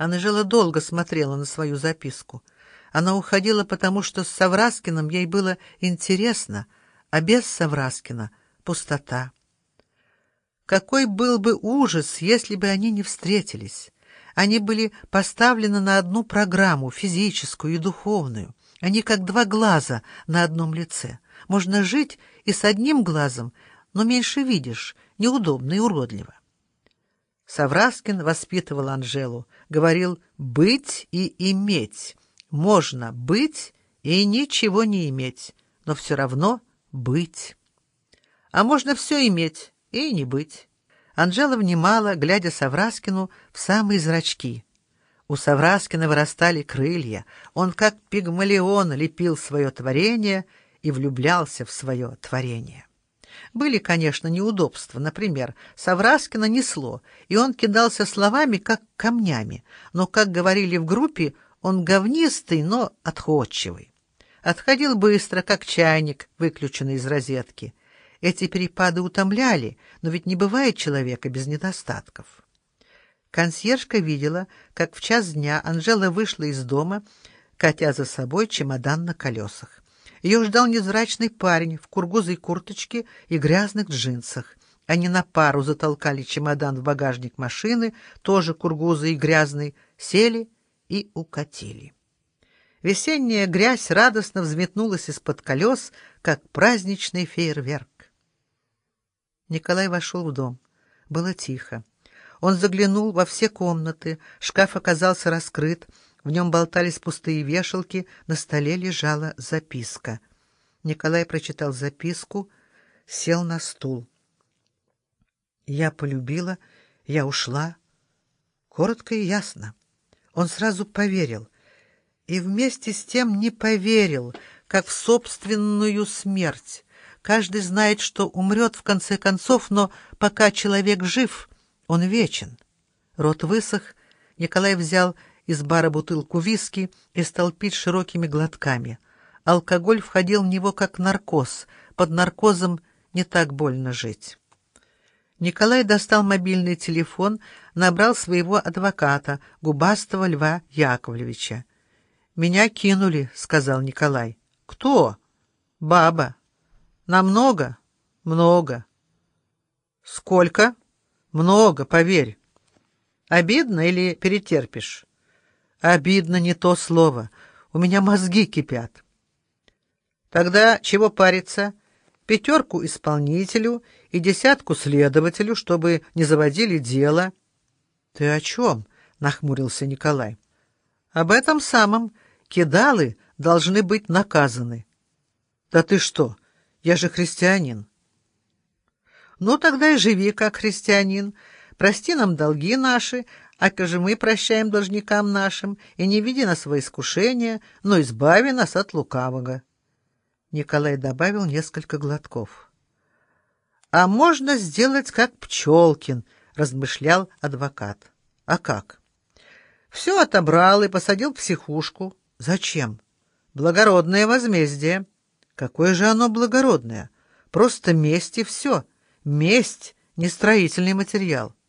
Анжела долго смотрела на свою записку. Она уходила, потому что с Савраскиным ей было интересно, а без Савраскина — пустота. Какой был бы ужас, если бы они не встретились! Они были поставлены на одну программу, физическую и духовную. Они как два глаза на одном лице. Можно жить и с одним глазом, но меньше видишь, неудобно и уродливо. Савраскин воспитывал Анжелу, говорил «быть и иметь». Можно быть и ничего не иметь, но все равно быть. А можно все иметь и не быть. Анжела внимала, глядя Савраскину в самые зрачки. У Савраскина вырастали крылья. Он, как пигмалион, лепил свое творение и влюблялся в свое творение. Были, конечно, неудобства. Например, Савраскина несло, и он кидался словами, как камнями. Но, как говорили в группе, он говнистый, но отходчивый. Отходил быстро, как чайник, выключенный из розетки. Эти перепады утомляли, но ведь не бывает человека без недостатков. Консьержка видела, как в час дня Анжела вышла из дома, катя за собой чемодан на колесах. Ее ждал невзрачный парень в кургузой курточке и грязных джинсах. Они на пару затолкали чемодан в багажник машины, тоже кургузый и грязный, сели и укатили. Весенняя грязь радостно взметнулась из-под колес, как праздничный фейерверк. Николай вошел в дом. Было тихо. Он заглянул во все комнаты, шкаф оказался раскрыт, в нем болтались пустые вешалки, на столе лежала записка. Николай прочитал записку, сел на стул. «Я полюбила, я ушла». Коротко и ясно. Он сразу поверил. И вместе с тем не поверил, как в собственную смерть. Каждый знает, что умрет в конце концов, но пока человек жив, он вечен. Рот высох, Николай взял из бара бутылку виски и стал пить широкими глотками. Алкоголь входил в него как наркоз. Под наркозом не так больно жить. Николай достал мобильный телефон, набрал своего адвоката, губастого Льва Яковлевича. «Меня кинули», — сказал Николай. «Кто?» «Баба». «Намного?» «Много». «Сколько?» «Много, поверь». «Обидно или перетерпишь?» Обидно не то слово. У меня мозги кипят. Тогда чего париться? Пятерку исполнителю и десятку следователю, чтобы не заводили дело. — Ты о чем? — нахмурился Николай. — Об этом самом. Кидалы должны быть наказаны. — Да ты что? Я же христианин. — Ну, тогда и живи как христианин. Прости нам долги наши, Ака же мы прощаем должникам нашим, и не веди нас во искушение, но избави нас от лукавого. Николай добавил несколько глотков. — А можно сделать, как Пчелкин, — размышлял адвокат. — А как? — Все отобрал и посадил в психушку. — Зачем? — Благородное возмездие. — Какое же оно благородное? Просто месть и все. Месть — не строительный материал. —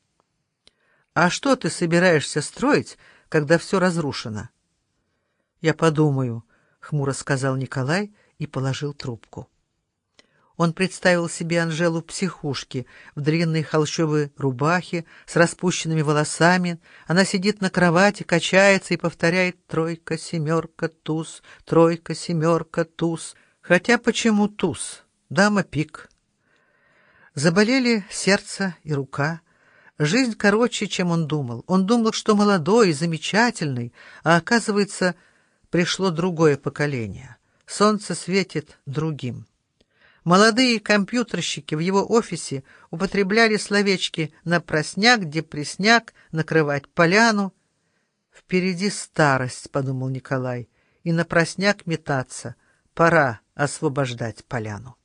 а что ты собираешься строить, когда все разрушено? — Я подумаю, — хмуро сказал Николай и положил трубку. Он представил себе Анжелу в психушке, в длинной холщовой рубахе, с распущенными волосами. Она сидит на кровати, качается и повторяет «тройка, семерка, туз, тройка, семерка, туз». Хотя почему туз? Дама пик. Заболели сердце и рука — Жизнь короче, чем он думал. Он думал, что молодой и замечательный, а оказывается, пришло другое поколение. Солнце светит другим. Молодые компьютерщики в его офисе употребляли словечки «на просняк», «депресняк», «накрывать поляну». «Впереди старость», — подумал Николай, — «и на просняк метаться. Пора освобождать поляну».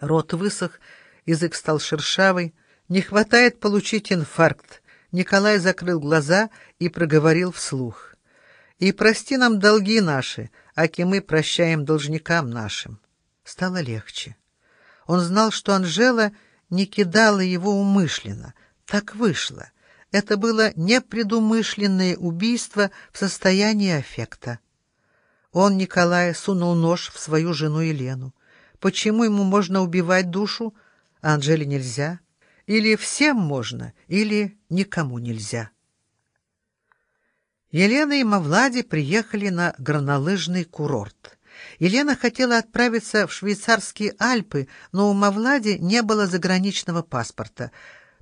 Рот высох, язык стал шершавый, не хватает получить инфаркт. Николай закрыл глаза и проговорил вслух. И прости нам долги наши, аки мы прощаем должникам нашим. Стало легче. Он знал, что Анжела не кидала его умышленно. Так вышло. Это было непредумышленное убийство в состоянии аффекта. Он, Николай, сунул нож в свою жену Елену. Почему ему можно убивать душу, а Анжеле нельзя? Или всем можно, или никому нельзя. Елена и Мавлади приехали на горнолыжный курорт. Елена хотела отправиться в швейцарские Альпы, но у Мавлади не было заграничного паспорта.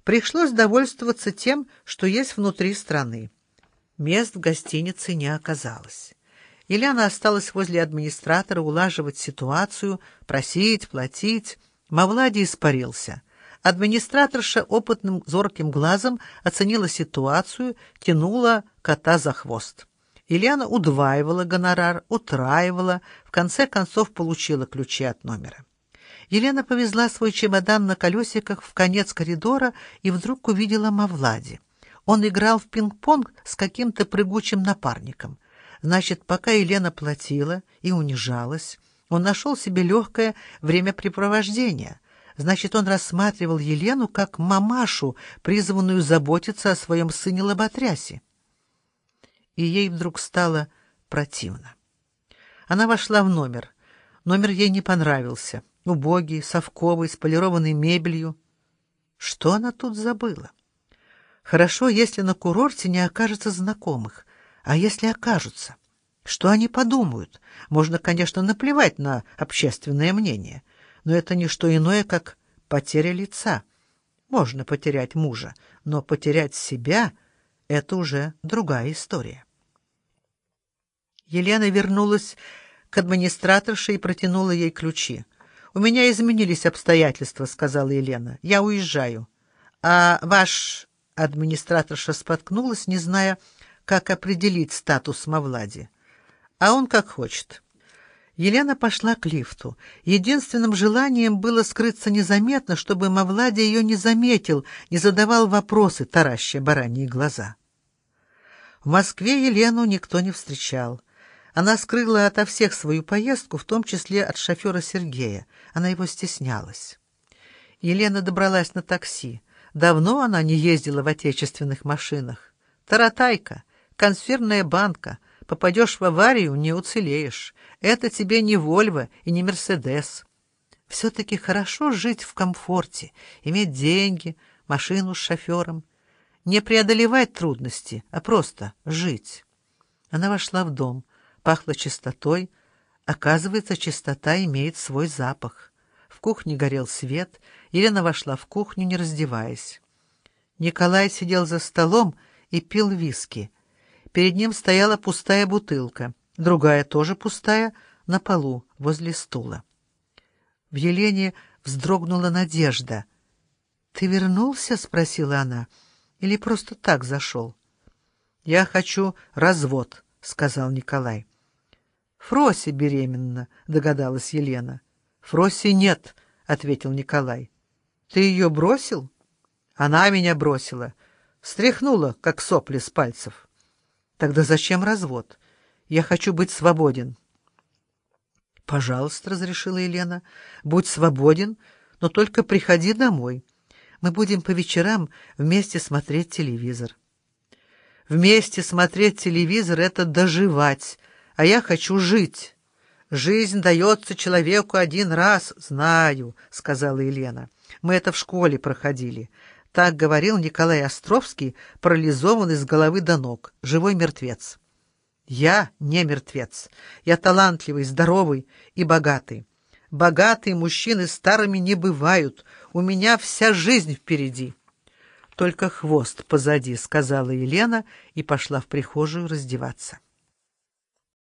Пришлось довольствоваться тем, что есть внутри страны. Мест в гостинице не оказалось. Елена осталась возле администратора улаживать ситуацию, просить, платить. Мавлади испарился. Администраторша опытным зорким глазом оценила ситуацию, тянула кота за хвост. Ильяна удваивала гонорар, утраивала, в конце концов получила ключи от номера. Елена повезла свой чемодан на колесиках в конец коридора и вдруг увидела Мавлади. Он играл в пинг-понг с каким-то прыгучим напарником. Значит, пока Елена платила и унижалась, он нашел себе легкое времяпрепровождение — Значит, он рассматривал Елену как мамашу, призванную заботиться о своем сыне Лоботрясе. И ей вдруг стало противно. Она вошла в номер. Номер ей не понравился. Убогий, совковый, с полированной мебелью. Что она тут забыла? Хорошо, если на курорте не окажется знакомых. А если окажутся? Что они подумают? Можно, конечно, наплевать на общественное мнение — но это не что иное, как потеря лица. Можно потерять мужа, но потерять себя — это уже другая история. Елена вернулась к администраторше и протянула ей ключи. «У меня изменились обстоятельства», — сказала Елена. «Я уезжаю». «А ваш...» — администраторша споткнулась, не зная, как определить статус Мавлади. «А он как хочет». Елена пошла к лифту. Единственным желанием было скрыться незаметно, чтобы Мавлади ее не заметил, не задавал вопросы, тараща бараньи глаза. В Москве Елену никто не встречал. Она скрыла ото всех свою поездку, в том числе от шофера Сергея. Она его стеснялась. Елена добралась на такси. Давно она не ездила в отечественных машинах. Таратайка, консервная банка — Попадешь в аварию — не уцелеешь. Это тебе не Вольво и не Мерседес. Все-таки хорошо жить в комфорте, иметь деньги, машину с шофером. Не преодолевать трудности, а просто жить. Она вошла в дом, пахла чистотой. Оказывается, чистота имеет свой запах. В кухне горел свет. Елена вошла в кухню, не раздеваясь. Николай сидел за столом и пил виски — Перед ним стояла пустая бутылка, другая тоже пустая, на полу, возле стула. В Елене вздрогнула надежда. «Ты вернулся?» — спросила она. «Или просто так зашел?» «Я хочу развод», — сказал Николай. «Фроси беременна», — догадалась Елена. «Фроси нет», — ответил Николай. «Ты ее бросил?» «Она меня бросила. Стряхнула, как сопли с пальцев». Тогда зачем развод? Я хочу быть свободен. Пожалуйста, разрешила Елена. Будь свободен, но только приходи домой. Мы будем по вечерам вместе смотреть телевизор. Вместе смотреть телевизор — это доживать, а я хочу жить. Жизнь дается человеку один раз, знаю, — сказала Елена. Мы это в школе проходили. Так говорил Николай Островский, парализованный с головы до ног, живой мертвец. Я не мертвец. Я талантливый, здоровый и богатый. Богатые мужчины старыми не бывают. У меня вся жизнь впереди. Только хвост позади, сказала Елена и пошла в прихожую раздеваться.